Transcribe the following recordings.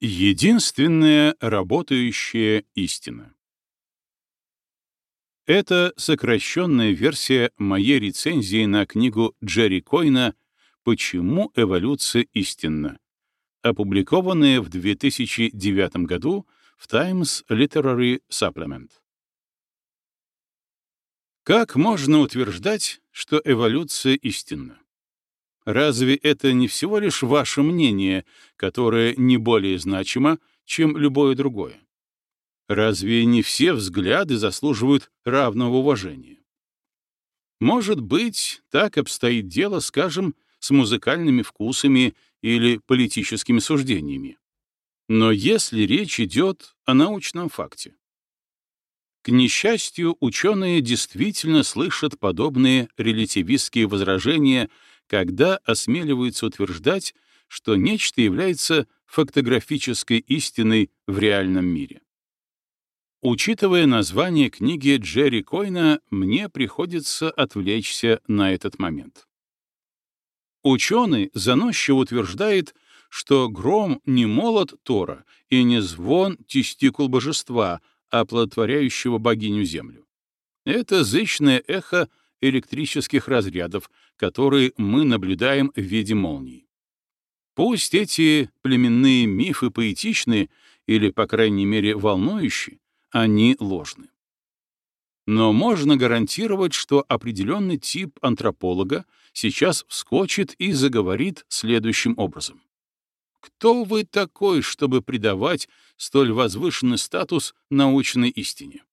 Единственная работающая истина. Это сокращенная версия моей рецензии на книгу Джерри Койна «Почему эволюция истинна», опубликованная в 2009 году в Times Literary Supplement. Как можно утверждать, что эволюция истинна? Разве это не всего лишь ваше мнение, которое не более значимо, чем любое другое? Разве не все взгляды заслуживают равного уважения? Может быть, так обстоит дело, скажем, с музыкальными вкусами или политическими суждениями. Но если речь идет о научном факте, к несчастью, ученые действительно слышат подобные релятивистские возражения когда осмеливаются утверждать, что нечто является фактографической истиной в реальном мире. Учитывая название книги Джерри Койна, мне приходится отвлечься на этот момент. Ученый заносчиво утверждает, что гром не молот Тора и не звон тестикул божества, оплодотворяющего богиню Землю. Это зычное эхо электрических разрядов, которые мы наблюдаем в виде молний. Пусть эти племенные мифы поэтичны или, по крайней мере, волнующие, они ложны. Но можно гарантировать, что определенный тип антрополога сейчас вскочит и заговорит следующим образом. Кто вы такой, чтобы придавать столь возвышенный статус научной истине?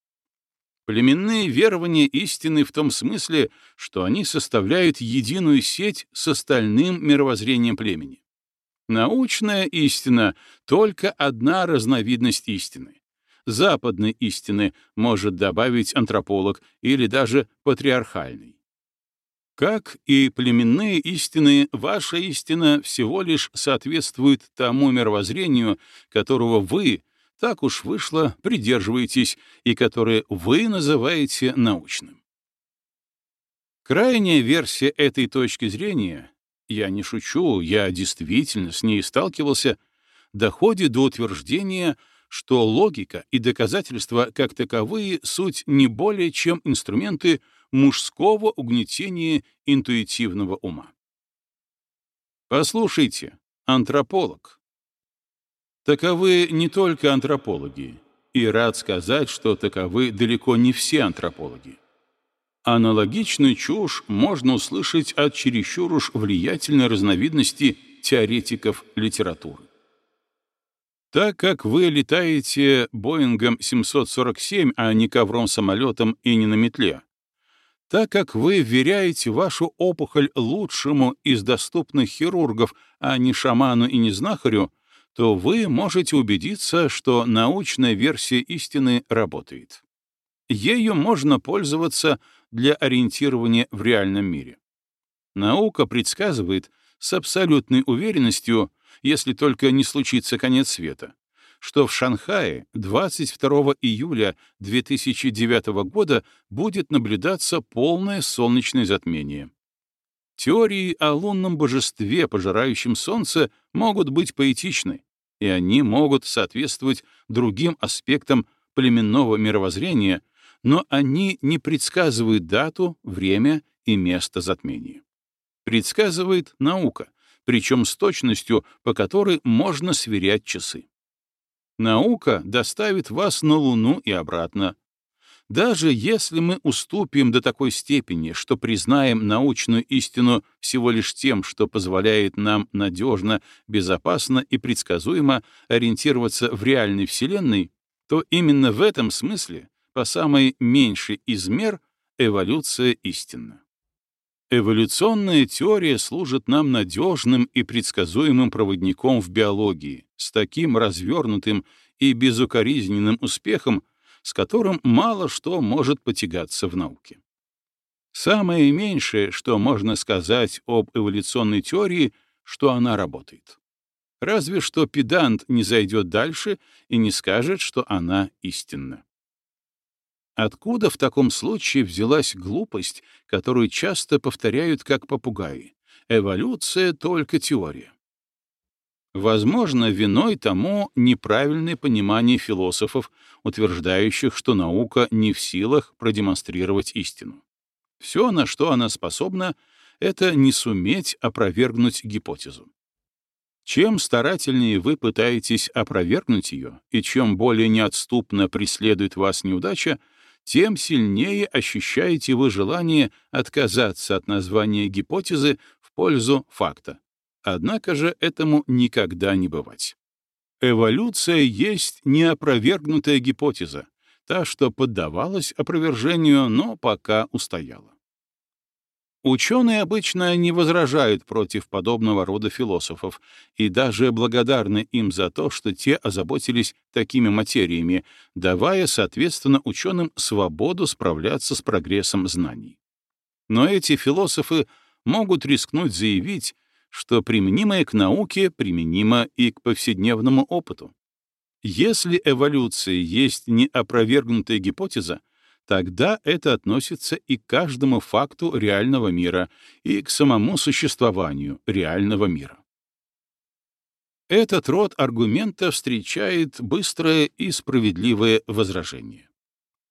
Племенные верования истины в том смысле, что они составляют единую сеть с остальным мировоззрением племени. Научная истина — только одна разновидность истины. Западной истины может добавить антрополог или даже патриархальный. Как и племенные истины, ваша истина всего лишь соответствует тому мировоззрению, которого вы — так уж вышло, придерживаетесь и которое вы называете научным. Крайняя версия этой точки зрения, я не шучу, я действительно с ней сталкивался, доходит до утверждения, что логика и доказательства как таковые суть не более чем инструменты мужского угнетения интуитивного ума. Послушайте, антрополог, Таковы не только антропологи, и рад сказать, что таковы далеко не все антропологи. Аналогичную чушь можно услышать от чересчур уж влиятельной разновидности теоретиков литературы. Так как вы летаете Боингом 747, а не ковром-самолетом и не на метле, так как вы вверяете вашу опухоль лучшему из доступных хирургов, а не шаману и не знахарю, то вы можете убедиться, что научная версия истины работает. Ею можно пользоваться для ориентирования в реальном мире. Наука предсказывает с абсолютной уверенностью, если только не случится конец света, что в Шанхае 22 июля 2009 года будет наблюдаться полное солнечное затмение. Теории о лунном божестве, пожирающем солнце, могут быть поэтичны, и они могут соответствовать другим аспектам племенного мировоззрения, но они не предсказывают дату, время и место затмения. Предсказывает наука, причем с точностью, по которой можно сверять часы. Наука доставит вас на Луну и обратно, даже если мы уступим до такой степени, что признаем научную истину всего лишь тем, что позволяет нам надежно, безопасно и предсказуемо ориентироваться в реальной Вселенной, то именно в этом смысле, по самой меньшей из мер, эволюция истинна. Эволюционная теория служит нам надежным и предсказуемым проводником в биологии, с таким развернутым и безукоризненным успехом, с которым мало что может потягаться в науке. Самое меньшее, что можно сказать об эволюционной теории, что она работает. Разве что педант не зайдет дальше и не скажет, что она истинна. Откуда в таком случае взялась глупость, которую часто повторяют как попугаи? Эволюция — только теория. Возможно, виной тому неправильное понимание философов, утверждающих, что наука не в силах продемонстрировать истину. Все, на что она способна, это не суметь опровергнуть гипотезу. Чем старательнее вы пытаетесь опровергнуть ее, и чем более неотступно преследует вас неудача, тем сильнее ощущаете вы желание отказаться от названия гипотезы в пользу факта. Однако же этому никогда не бывать. Эволюция есть неопровергнутая гипотеза, та, что поддавалась опровержению, но пока устояла. Ученые обычно не возражают против подобного рода философов и даже благодарны им за то, что те озаботились такими материями, давая, соответственно, ученым свободу справляться с прогрессом знаний. Но эти философы могут рискнуть заявить, что применимое к науке применимо и к повседневному опыту. Если эволюция есть неопровергнутая гипотеза, тогда это относится и к каждому факту реального мира, и к самому существованию реального мира. Этот род аргумента встречает быстрое и справедливое возражение.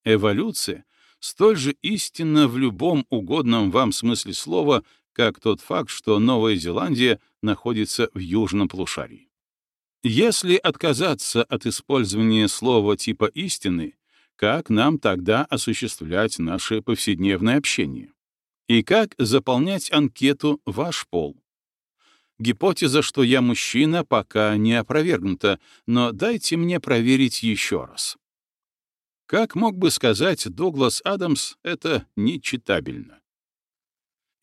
Эволюция столь же истинна в любом угодном вам смысле слова, как тот факт, что Новая Зеландия находится в южном полушарии. Если отказаться от использования слова типа истины, как нам тогда осуществлять наше повседневное общение? И как заполнять анкету «Ваш пол»? Гипотеза, что я мужчина, пока не опровергнута, но дайте мне проверить еще раз. Как мог бы сказать Дуглас Адамс, это нечитабельно.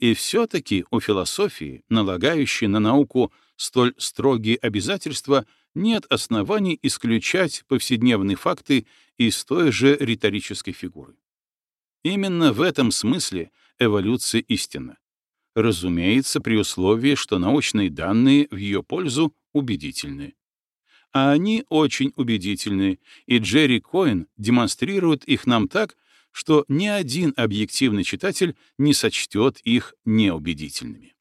И все-таки у философии, налагающей на науку столь строгие обязательства, нет оснований исключать повседневные факты из той же риторической фигуры. Именно в этом смысле эволюция истина. Разумеется, при условии, что научные данные в ее пользу убедительны. А они очень убедительны, и Джерри Коэн демонстрирует их нам так, что ни один объективный читатель не сочтет их неубедительными.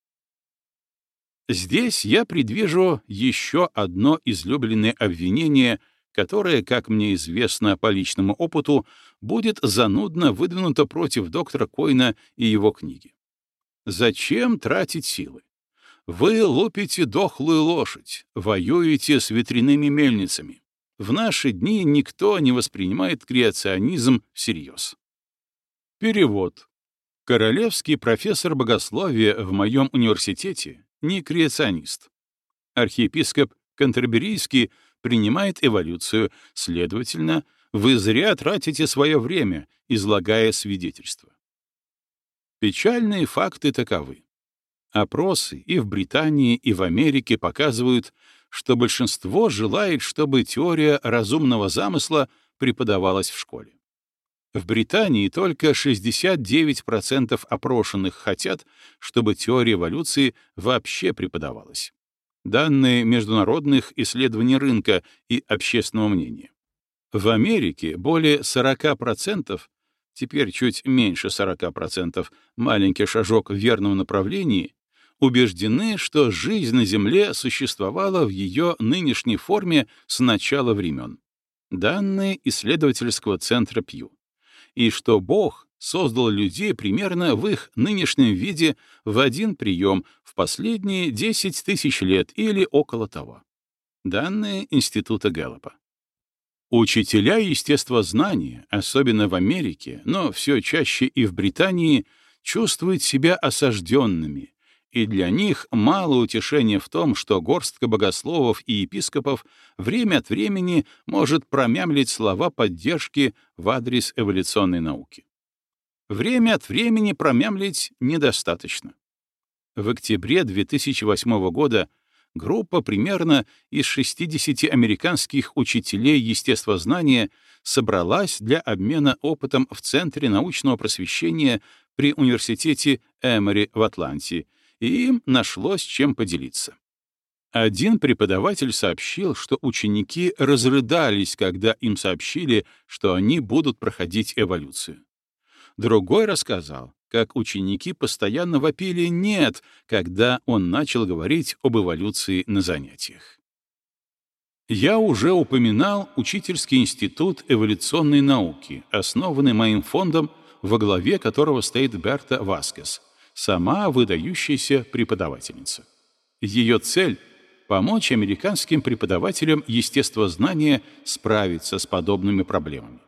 Здесь я предвижу еще одно излюбленное обвинение, которое, как мне известно по личному опыту, будет занудно выдвинуто против доктора Койна и его книги. Зачем тратить силы? Вы лупите дохлую лошадь, воюете с ветряными мельницами. В наши дни никто не воспринимает креационизм всерьез. Перевод. Королевский профессор богословия в моем университете не креационист. Архиепископ Кантерберийский принимает эволюцию, следовательно, вы зря тратите свое время, излагая свидетельства. Печальные факты таковы. Опросы и в Британии, и в Америке показывают, что большинство желает, чтобы теория разумного замысла преподавалась в школе. В Британии только 69% опрошенных хотят, чтобы теория эволюции вообще преподавалась. Данные международных исследований рынка и общественного мнения. В Америке более 40%, теперь чуть меньше 40%, маленький шажок в верном направлении, убеждены, что жизнь на Земле существовала в ее нынешней форме с начала времен. Данные исследовательского центра Пью и что Бог создал людей примерно в их нынешнем виде в один прием в последние 10 тысяч лет или около того. Данные Института Гэллопа. Учителя естествознания, особенно в Америке, но все чаще и в Британии, чувствуют себя осажденными, и для них мало утешения в том, что горстка богословов и епископов время от времени может промямлить слова поддержки в адрес эволюционной науки. Время от времени промямлить недостаточно. В октябре 2008 года группа примерно из 60 американских учителей естествознания собралась для обмена опытом в Центре научного просвещения при Университете Эмори в Атланте — им нашлось чем поделиться. Один преподаватель сообщил, что ученики разрыдались, когда им сообщили, что они будут проходить эволюцию. Другой рассказал, как ученики постоянно вопили «нет», когда он начал говорить об эволюции на занятиях. Я уже упоминал Учительский институт эволюционной науки, основанный моим фондом, во главе которого стоит Берта Васкес, сама выдающаяся преподавательница. Ее цель — помочь американским преподавателям естествознания справиться с подобными проблемами.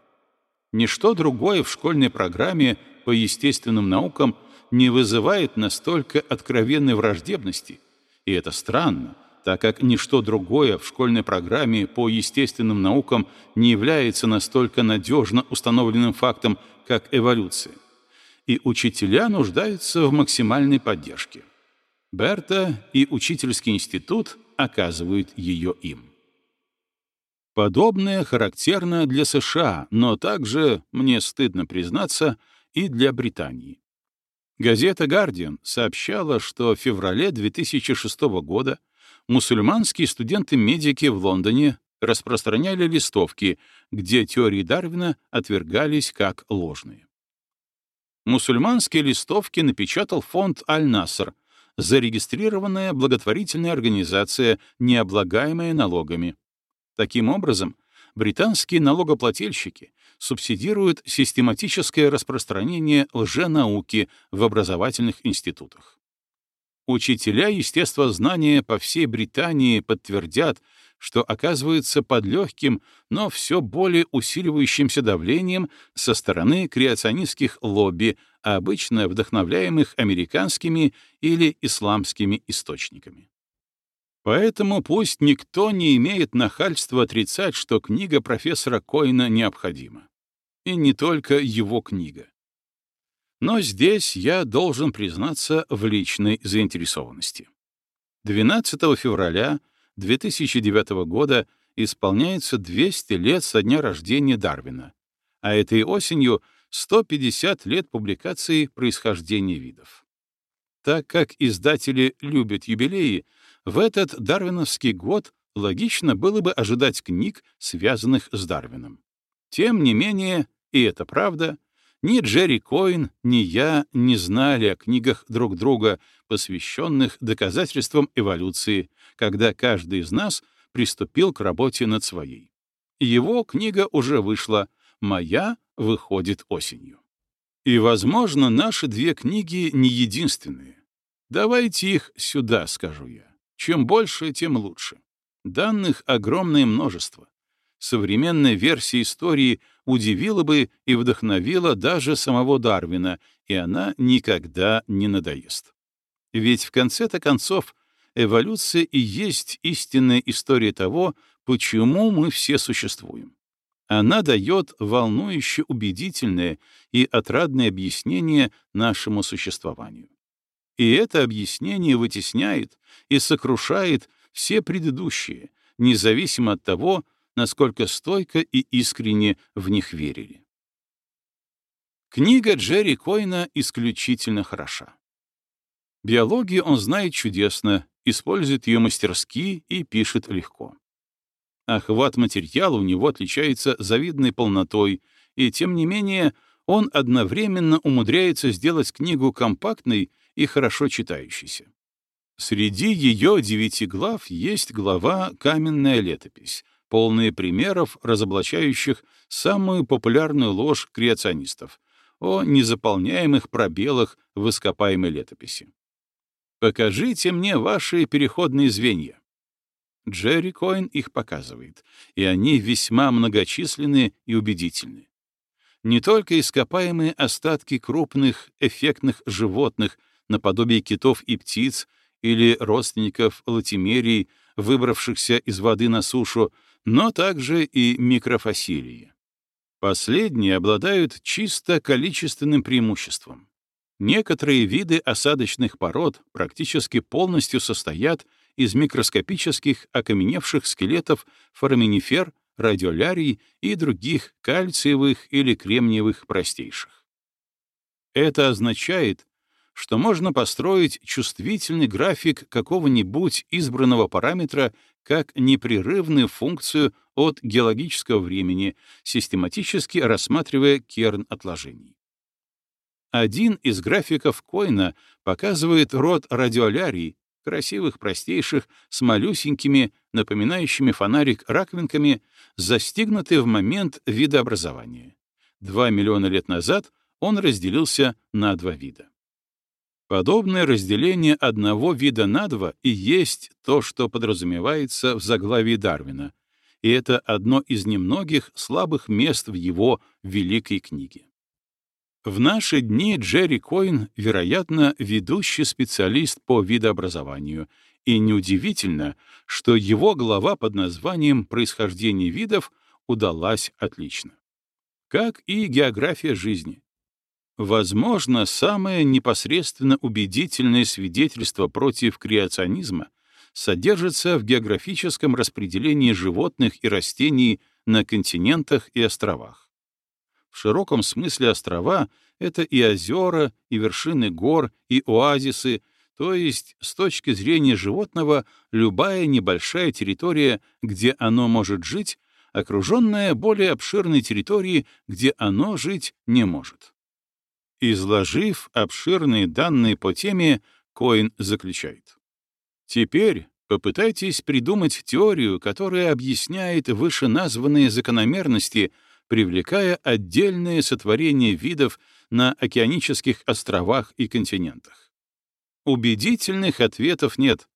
Ничто другое в школьной программе по естественным наукам не вызывает настолько откровенной враждебности, и это странно, так как ничто другое в школьной программе по естественным наукам не является настолько надежно установленным фактом, как эволюция. И учителя нуждаются в максимальной поддержке. Берта и учительский институт оказывают ее им. Подобное характерно для США, но также, мне стыдно признаться, и для Британии. Газета «Гардиан» сообщала, что в феврале 2006 года мусульманские студенты-медики в Лондоне распространяли листовки, где теории Дарвина отвергались как ложные. Мусульманские листовки напечатал фонд «Аль-Наср», зарегистрированная благотворительная организация, не облагаемая налогами. Таким образом, британские налогоплательщики субсидируют систематическое распространение лженауки в образовательных институтах. Учителя естествознания по всей Британии подтвердят, что оказывается под легким, но все более усиливающимся давлением со стороны креационистских лобби, обычно вдохновляемых американскими или исламскими источниками. Поэтому пусть никто не имеет нахальства отрицать, что книга профессора Коина необходима. И не только его книга. Но здесь я должен признаться в личной заинтересованности. 12 февраля 2009 года исполняется 200 лет со дня рождения Дарвина, а этой осенью 150 лет публикации происхождения видов. Так как издатели любят юбилеи, в этот дарвиновский год логично было бы ожидать книг, связанных с Дарвином. Тем не менее, и это правда, ни Джерри Коин, ни я не знали о книгах друг друга, посвященных доказательствам эволюции, когда каждый из нас приступил к работе над своей. Его книга уже вышла, моя выходит осенью. И, возможно, наши две книги не единственные. Давайте их сюда, скажу я. Чем больше, тем лучше. Данных огромное множество современная версия истории удивила бы и вдохновила даже самого Дарвина, и она никогда не надоест. Ведь в конце-то концов эволюция и есть истинная история того, почему мы все существуем. Она дает волнующе убедительное и отрадное объяснение нашему существованию. И это объяснение вытесняет и сокрушает все предыдущие, независимо от того, насколько стойко и искренне в них верили. Книга Джерри Койна исключительно хороша. Биологию он знает чудесно, использует ее мастерски и пишет легко. Охват материала у него отличается завидной полнотой, и, тем не менее, он одновременно умудряется сделать книгу компактной и хорошо читающейся. Среди ее девяти глав есть глава «Каменная летопись», полные примеров, разоблачающих самую популярную ложь креационистов о незаполняемых пробелах в ископаемой летописи. «Покажите мне ваши переходные звенья». Джерри Коин их показывает, и они весьма многочисленны и убедительны. Не только ископаемые остатки крупных эффектных животных наподобие китов и птиц или родственников латимерий, выбравшихся из воды на сушу, но также и микрофасилии. Последние обладают чисто количественным преимуществом. Некоторые виды осадочных пород практически полностью состоят из микроскопических окаменевших скелетов фораминифер, радиолярий и других кальциевых или кремниевых простейших. Это означает, что можно построить чувствительный график какого-нибудь избранного параметра как непрерывную функцию от геологического времени, систематически рассматривая керн отложений. Один из графиков Койна показывает род радиолярий, красивых, простейших, с малюсенькими, напоминающими фонарик раковинками, застигнуты в момент видообразования. Два миллиона лет назад он разделился на два вида. Подобное разделение одного вида на два и есть то, что подразумевается в заглавии Дарвина, и это одно из немногих слабых мест в его великой книге. В наши дни Джерри Койн, вероятно, ведущий специалист по видообразованию, и неудивительно, что его глава под названием «Происхождение видов» удалась отлично. Как и география жизни. Возможно, самое непосредственно убедительное свидетельство против креационизма содержится в географическом распределении животных и растений на континентах и островах. В широком смысле острова — это и озера, и вершины гор, и оазисы, то есть, с точки зрения животного, любая небольшая территория, где оно может жить, окруженная более обширной территорией, где оно жить не может. Изложив обширные данные по теме, Коин заключает. Теперь попытайтесь придумать теорию, которая объясняет вышеназванные закономерности, привлекая отдельные сотворения видов на океанических островах и континентах. Убедительных ответов нет,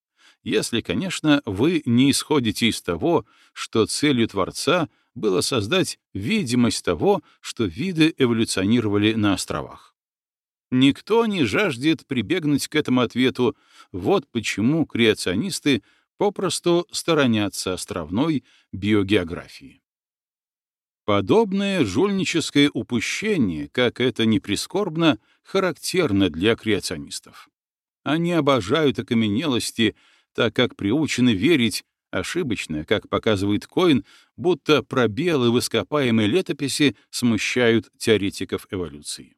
если, конечно, вы не исходите из того, что целью Творца было создать видимость того, что виды эволюционировали на островах. Никто не жаждет прибегнуть к этому ответу, вот почему креационисты попросту сторонятся островной биогеографии. Подобное жульническое упущение, как это ни прискорбно, характерно для креационистов. Они обожают окаменелости, так как приучены верить, ошибочно, как показывает Коин, будто пробелы в ископаемой летописи смущают теоретиков эволюции.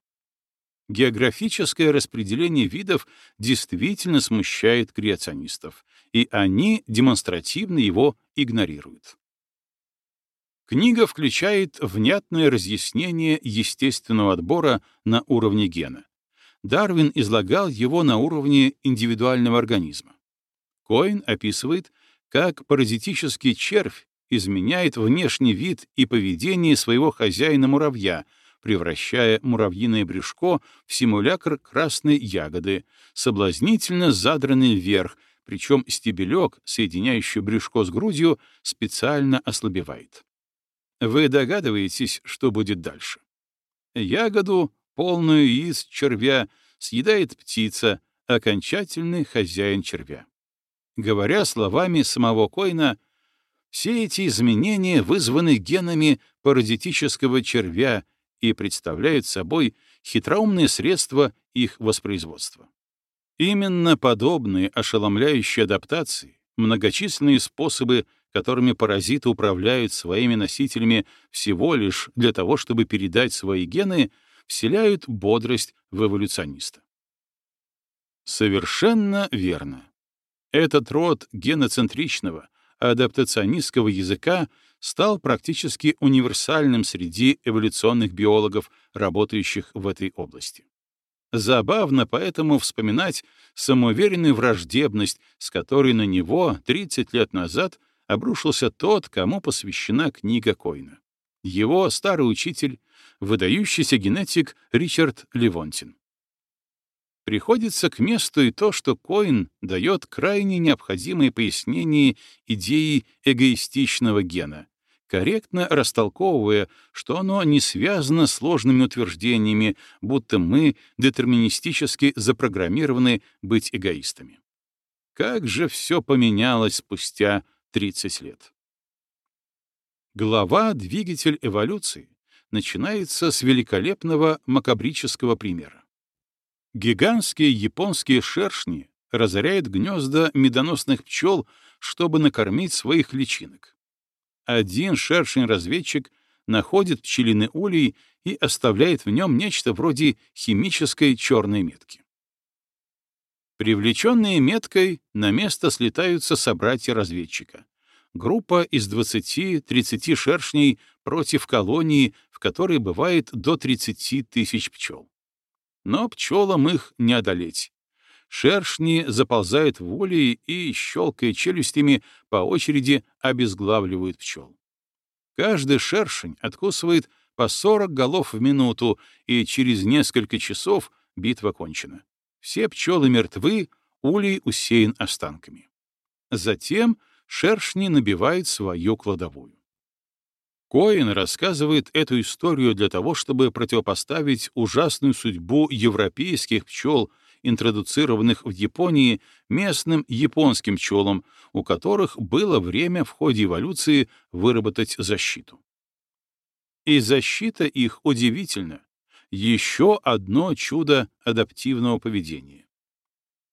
Географическое распределение видов действительно смущает креационистов, и они демонстративно его игнорируют. Книга включает внятное разъяснение естественного отбора на уровне гена. Дарвин излагал его на уровне индивидуального организма. Коин описывает, как паразитический червь изменяет внешний вид и поведение своего хозяина-муравья, превращая муравьиное брюшко в симулякр красной ягоды, соблазнительно задранный вверх, причем стебелек, соединяющий брюшко с грудью, специально ослабевает. Вы догадываетесь, что будет дальше? Ягоду, полную яиц червя, съедает птица, окончательный хозяин червя. Говоря словами самого Койна, все эти изменения вызваны генами паразитического червя и представляют собой хитроумные средства их воспроизводства. Именно подобные ошеломляющие адаптации, многочисленные способы, которыми паразиты управляют своими носителями всего лишь для того, чтобы передать свои гены, вселяют бодрость в эволюциониста. Совершенно верно. Этот род геноцентричного, адаптационистского языка стал практически универсальным среди эволюционных биологов, работающих в этой области. Забавно поэтому вспоминать самоуверенную враждебность, с которой на него 30 лет назад обрушился тот, кому посвящена книга Койна. Его старый учитель, выдающийся генетик Ричард Левонтин. Приходится к месту и то, что Коин дает крайне необходимые пояснения идеи эгоистичного гена, корректно растолковывая, что оно не связано с сложными утверждениями, будто мы детерминистически запрограммированы быть эгоистами. Как же все поменялось спустя 30 лет. Глава «Двигатель эволюции» начинается с великолепного макабрического примера. Гигантские японские шершни разоряют гнезда медоносных пчел, чтобы накормить своих личинок. Один шершень-разведчик находит пчелиный улей и оставляет в нем нечто вроде химической черной метки. Привлеченные меткой, на место слетаются собратья разведчика. Группа из 20-30 шершней против колонии, в которой бывает до 30 тысяч пчел. Но пчелам их не одолеть. Шершни заползают в улей и, щелкая челюстями, по очереди обезглавливают пчел. Каждый шершень откусывает по 40 голов в минуту, и через несколько часов битва кончена. Все пчелы мертвы, улей усеян останками. Затем шершни набивают свою кладовую. Коин рассказывает эту историю для того, чтобы противопоставить ужасную судьбу европейских пчел, интродуцированных в Японии, местным японским пчелам, у которых было время в ходе эволюции выработать защиту. И защита их удивительна. Еще одно чудо адаптивного поведения.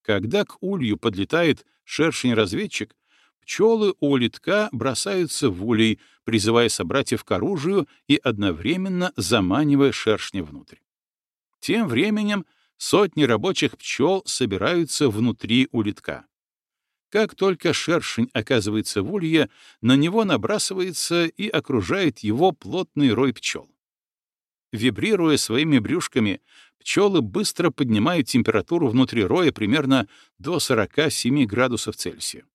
Когда к улью подлетает шершень-разведчик, пчелы у литка бросаются в улей, призывая собратьев к оружию и одновременно заманивая шершня внутрь. Тем временем сотни рабочих пчел собираются внутри улитка. Как только шершень оказывается в улье, на него набрасывается и окружает его плотный рой пчел. Вибрируя своими брюшками, пчелы быстро поднимают температуру внутри роя примерно до 47 градусов Цельсия.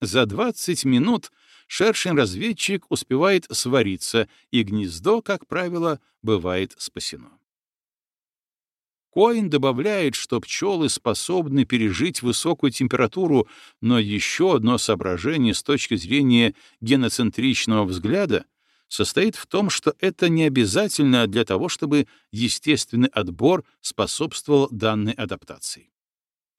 За 20 минут шершень-разведчик успевает свариться, и гнездо, как правило, бывает спасено. Коин добавляет, что пчелы способны пережить высокую температуру, но еще одно соображение с точки зрения геноцентричного взгляда состоит в том, что это не обязательно для того, чтобы естественный отбор способствовал данной адаптации.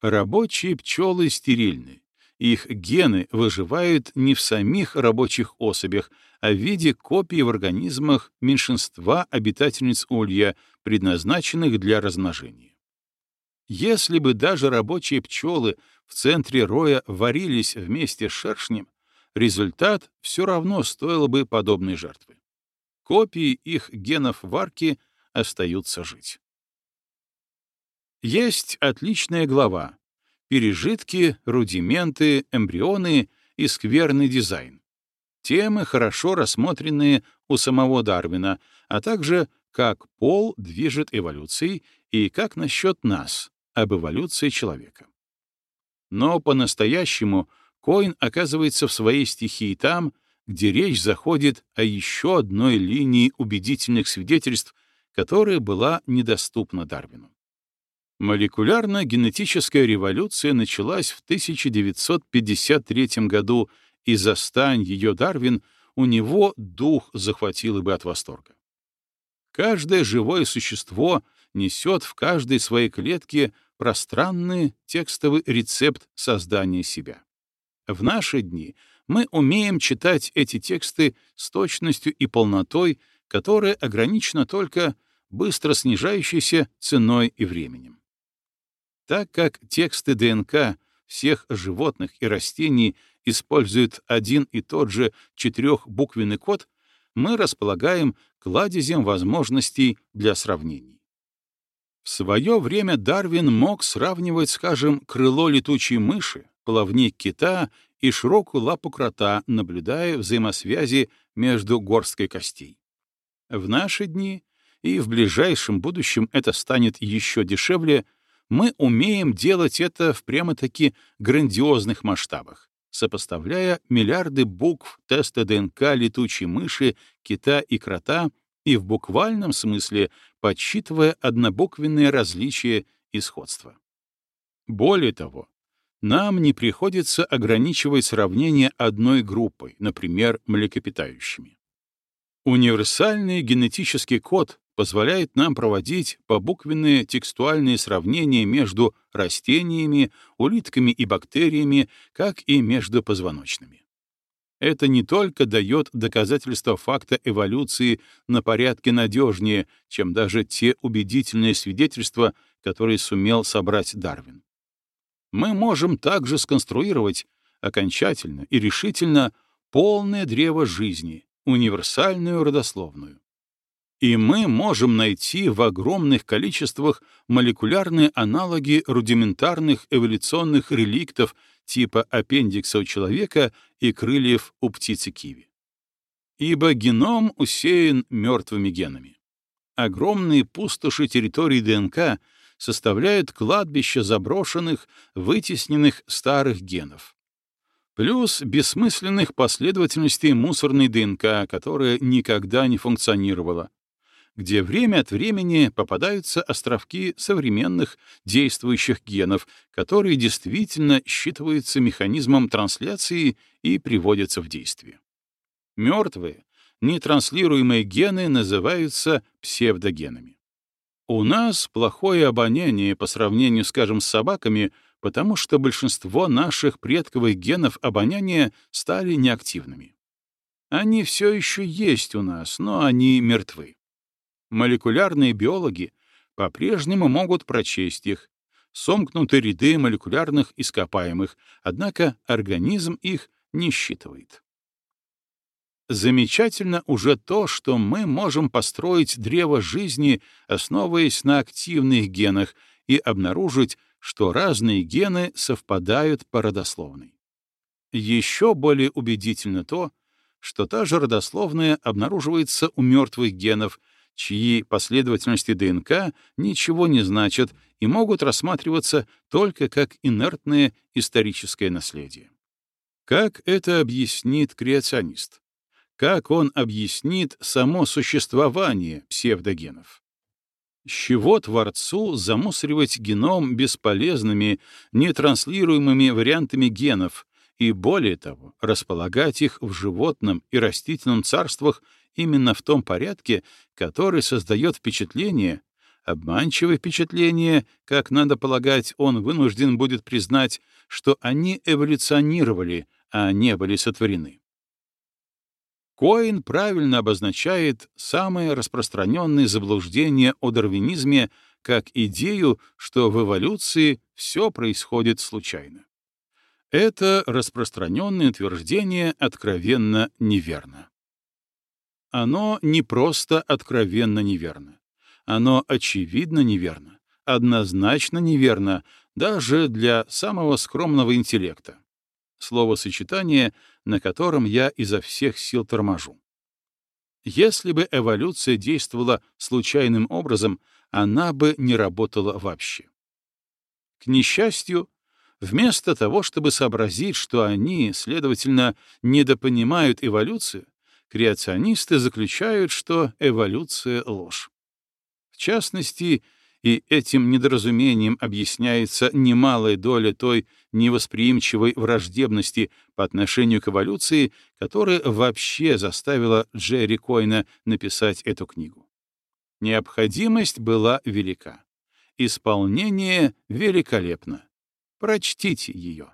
Рабочие пчелы стерильны, их гены выживают не в самих рабочих особях, а виде копий в организмах меньшинства обитательниц улья, предназначенных для размножения. Если бы даже рабочие пчелы в центре роя варились вместе с шершнем, результат все равно стоил бы подобной жертвы. Копии их генов варки остаются жить. Есть отличная глава пережитки, рудименты, эмбрионы и скверный дизайн. Темы, хорошо рассмотренные у самого Дарвина, а также как пол движет эволюцией и как насчет нас, об эволюции человека. Но по-настоящему Коин оказывается в своей стихии там, где речь заходит о еще одной линии убедительных свидетельств, которая была недоступна Дарвину. Молекулярно-генетическая революция началась в 1953 году, и застань ее Дарвин, у него дух захватило бы от восторга. Каждое живое существо несет в каждой своей клетке пространный текстовый рецепт создания себя. В наши дни мы умеем читать эти тексты с точностью и полнотой, которая ограничена только быстро снижающейся ценой и временем. Так как тексты ДНК всех животных и растений используют один и тот же четырехбуквенный код, мы располагаем кладезем возможностей для сравнений. В свое время Дарвин мог сравнивать, скажем, крыло летучей мыши, плавник кита и широкую лапу крота, наблюдая взаимосвязи между горсткой костей. В наши дни и в ближайшем будущем это станет еще дешевле — мы умеем делать это в прямо-таки грандиозных масштабах, сопоставляя миллиарды букв теста ДНК летучей мыши, кита и крота и в буквальном смысле подсчитывая однобуквенные различия и сходства. Более того, нам не приходится ограничивать сравнение одной группой, например, млекопитающими. Универсальный генетический код позволяет нам проводить побуквенные текстуальные сравнения между растениями, улитками и бактериями, как и между позвоночными. Это не только дает доказательство факта эволюции на порядке надежнее, чем даже те убедительные свидетельства, которые сумел собрать Дарвин. Мы можем также сконструировать окончательно и решительно полное древо жизни, универсальную родословную. И мы можем найти в огромных количествах молекулярные аналоги рудиментарных эволюционных реликтов типа аппендикса у человека и крыльев у птицы киви. Ибо геном усеян мертвыми генами. Огромные пустоши территории ДНК составляют кладбище заброшенных, вытесненных старых генов. Плюс бессмысленных последовательностей мусорной ДНК, которая никогда не функционировала, где время от времени попадаются островки современных действующих генов, которые действительно считываются механизмом трансляции и приводятся в действие. Мертвые, нетранслируемые гены называются псевдогенами. У нас плохое обоняние по сравнению, скажем, с собаками, потому что большинство наших предковых генов обоняния стали неактивными. Они все еще есть у нас, но они мертвы. Молекулярные биологи по-прежнему могут прочесть их, сомкнуты ряды молекулярных ископаемых, однако организм их не считывает. Замечательно уже то, что мы можем построить древо жизни, основываясь на активных генах, и обнаружить, что разные гены совпадают по родословной. Еще более убедительно то, что та же родословная обнаруживается у мертвых генов, чьи последовательности ДНК ничего не значат и могут рассматриваться только как инертное историческое наследие. Как это объяснит креационист? Как он объяснит само существование псевдогенов? С чего Творцу замусоривать геном бесполезными, нетранслируемыми вариантами генов и, более того, располагать их в животном и растительном царствах именно в том порядке, который создает впечатление, обманчивое впечатление, как надо полагать, он вынужден будет признать, что они эволюционировали, а не были сотворены. Коин правильно обозначает самое распространенное заблуждение о дарвинизме как идею, что в эволюции все происходит случайно. Это распространенное утверждение откровенно неверно. Оно не просто откровенно неверно. Оно очевидно неверно, однозначно неверно даже для самого скромного интеллекта. Словосочетание, на котором я изо всех сил торможу. Если бы эволюция действовала случайным образом, она бы не работала вообще. К несчастью, вместо того, чтобы сообразить, что они, следовательно, недопонимают эволюцию, креационисты заключают, что эволюция — ложь. В частности, и этим недоразумением объясняется немалая доля той невосприимчивой враждебности по отношению к эволюции, которая вообще заставила Джерри Койна написать эту книгу. Необходимость была велика. Исполнение великолепно. Прочтите ее.